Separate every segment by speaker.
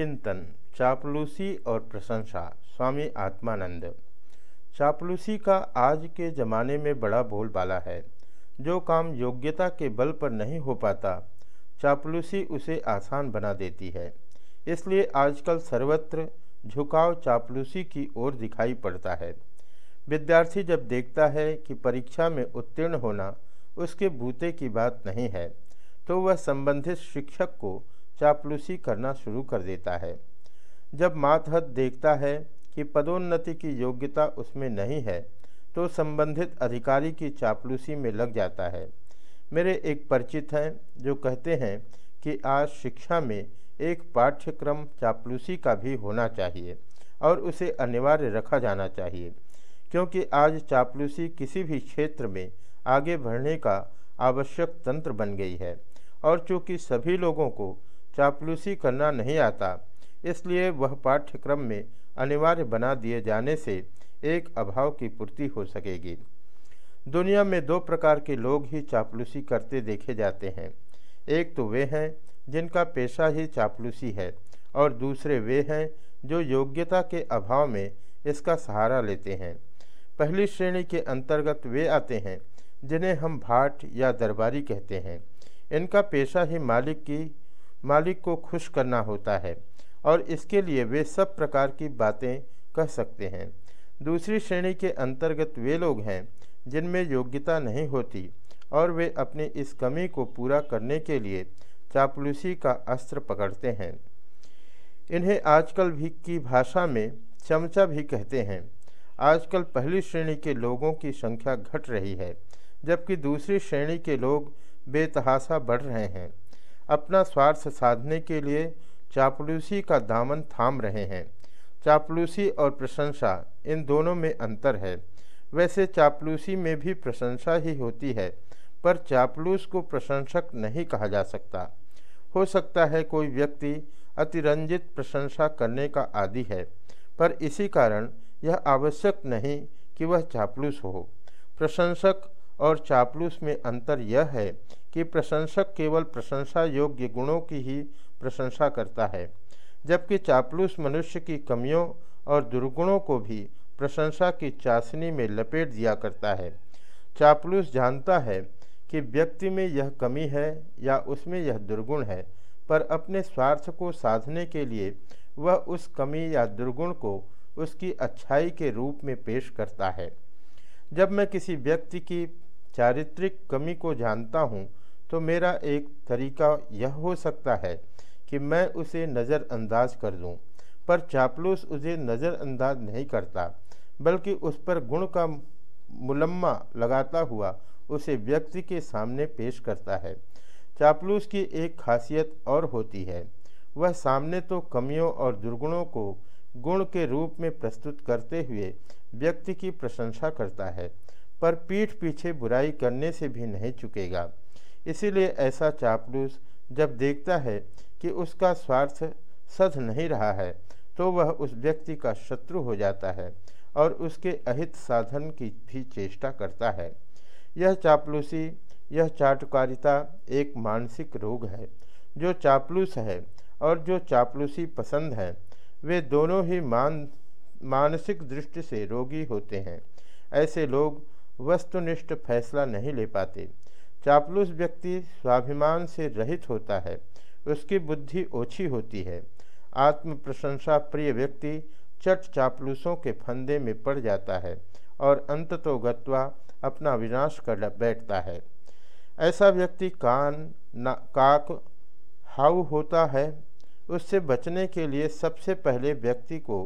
Speaker 1: चिंतन, चापलूसी और प्रशंसा, स्वामी आत्मानंद। चापलूसी का आज के ज़माने में बड़ा बोलबाला है। जो काम योग्यता के बल पर नहीं हो पाता, चापलूसी उसे आसान बना देती है। इसलिए आजकल सर्वत्र झुकाव चापलूसी की ओर दिखाई पड़ता है। विद्यार्थी जब देखता है कि परीक्षा में उत्तीर्ण होना उसके बूते की बात नहीं है तो वह संबंधित शिक्षक को चापलूसी करना शुरू कर देता है। जब मातहत देखता है कि पदोन्नति की योग्यता उसमें नहीं है तो संबंधित अधिकारी की चापलूसी में लग जाता है। मेरे एक परिचित हैं जो कहते हैं कि आज शिक्षा में एक पाठ्यक्रम चापलूसी का भी होना चाहिए और उसे अनिवार्य रखा जाना चाहिए, क्योंकि आज चापलूसी किसी भी क्षेत्र में आगे बढ़ने का आवश्यक तंत्र बन गई है और चूँकि सभी लोगों को चापलूसी करना नहीं आता। इसलिए वह पाठ्यक्रम में अनिवार्य बना दिए जाने से एक अभाव की पूर्ति हो सकेगी। दुनिया में दो प्रकार के लोग ही चापलूसी करते देखे जाते हैं। एक तो वे हैं जिनका पेशा ही चापलूसी है और दूसरे वे हैं जो योग्यता के अभाव में इसका सहारा लेते हैं। पहली श्रेणी के अंतर्गत वे आते हैं जिन्हें हम भाट या दरबारी कहते हैं। इनका पेशा ही मालिक की मालिक को खुश करना होता है और इसके लिए वे सब प्रकार की बातें कह सकते हैं। दूसरी श्रेणी के अंतर्गत वे लोग हैं जिनमें योग्यता नहीं होती और वे अपनी इस कमी को पूरा करने के लिए चापलूसी का अस्त्र पकड़ते हैं। इन्हें आजकल भी की भाषा में चमचा भी कहते हैं। आजकल पहली श्रेणी के लोगों की संख्या घट रही है, जबकि दूसरी श्रेणी के लोग बेतहासा बढ़ रहे हैं। अपना स्वार्थ साधने के लिए चापलूसी का दामन थाम रहे हैं। चापलूसी और प्रशंसा, इन दोनों में अंतर है। वैसे चापलूसी में भी प्रशंसा ही होती है, पर चापलूस को प्रशंसक नहीं कहा जा सकता। हो सकता है कोई व्यक्ति अतिरंजित प्रशंसा करने का आदि है, पर इसी कारण यह आवश्यक नहीं कि वह चापलूस हो। प्रशंसक और चापलूस में अंतर यह है कि प्रशंसक केवल प्रशंसा योग्य गुणों की ही प्रशंसा करता है, जबकि चापलूस मनुष्य की कमियों और दुर्गुणों को भी प्रशंसा की चाशनी में लपेट दिया करता है। चापलूस जानता है कि व्यक्ति में यह कमी है या उसमें यह दुर्गुण है, पर अपने स्वार्थ को साधने के लिए वह उस कमी या दुर्गुण को उसकी अच्छाई के रूप में पेश करता है। जब मैं किसी व्यक्ति की चारित्रिक कमी को जानता हूँ तो मेरा एक तरीका यह हो सकता है कि मैं उसे नज़रअंदाज कर दूँ, पर चापलूस उसे नज़रअंदाज नहीं करता बल्कि उस पर गुण का मुलम्मा लगाता हुआ उसे व्यक्ति के सामने पेश करता है। चापलूस की एक खासियत और होती है वह सामने तो कमियों और दुर्गुणों को गुण के रूप में प्रस्तुत करते हुए व्यक्ति की प्रशंसा करता है पर पीठ पीछे बुराई करने से भी नहीं चुकेगा। इसीलिए ऐसा चापलूस जब देखता है कि उसका स्वार्थ सध नहीं रहा है तो वह उस व्यक्ति का शत्रु हो जाता है और उसके अहित साधन की भी चेष्टा करता है। यह चापलूसी, यह चाटुकारिता एक मानसिक रोग है। जो चापलूस है और जो चापलूसी पसंद है, वे दोनों ही मान, मानसिक दृष्टि से रोगी होते हैं। ऐसे लोग वस्तुनिष्ठ फैसला नहीं ले पाते। चापलूस व्यक्ति स्वाभिमान से रहित होता है, उसकी बुद्धि ओछी होती है। आत्म प्रशंसा प्रिय व्यक्ति चट चापलूसों के फंदे में पड़ जाता है और अंत तो गत्वा अपना विनाश कर बैठता है। ऐसा व्यक्ति कान, ना, काक हाउ होता है, उससे बचने के लिए सबसे पहले व्यक्ति को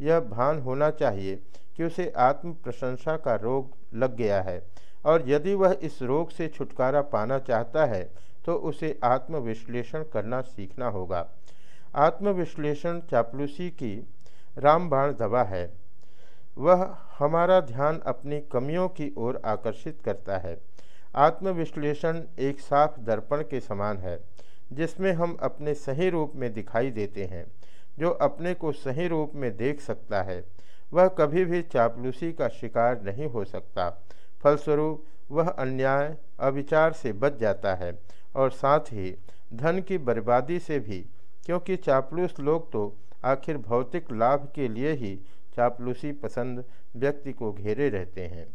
Speaker 1: यह भान होना चाहिए कि उसे आत्म प्रशंसा का रोग लग गया है। और यदि वह इस रोग से छुटकारा पाना चाहता है तो उसे आत्मविश्लेषण करना सीखना होगा। आत्मविश्लेषण चापलूसी की रामबाण दवा है। वह हमारा ध्यान अपनी कमियों की ओर आकर्षित करता है। आत्मविश्लेषण एक साफ़ दर्पण के समान है, जिसमें हम अपने सही रूप में दिखाई देते हैं। जो अपने को सही रूप में देख सकता है, वह कभी भी चापलूसी का शिकार नहीं हो सकता। फलस्वरूप वह अन्याय, अविचार से बच जाता है और साथ ही धन की बर्बादी से भी, क्योंकि चापलूस लोग तो आखिर भौतिक लाभ के लिए ही चापलूसी पसंद व्यक्ति को घेरे रहते हैं।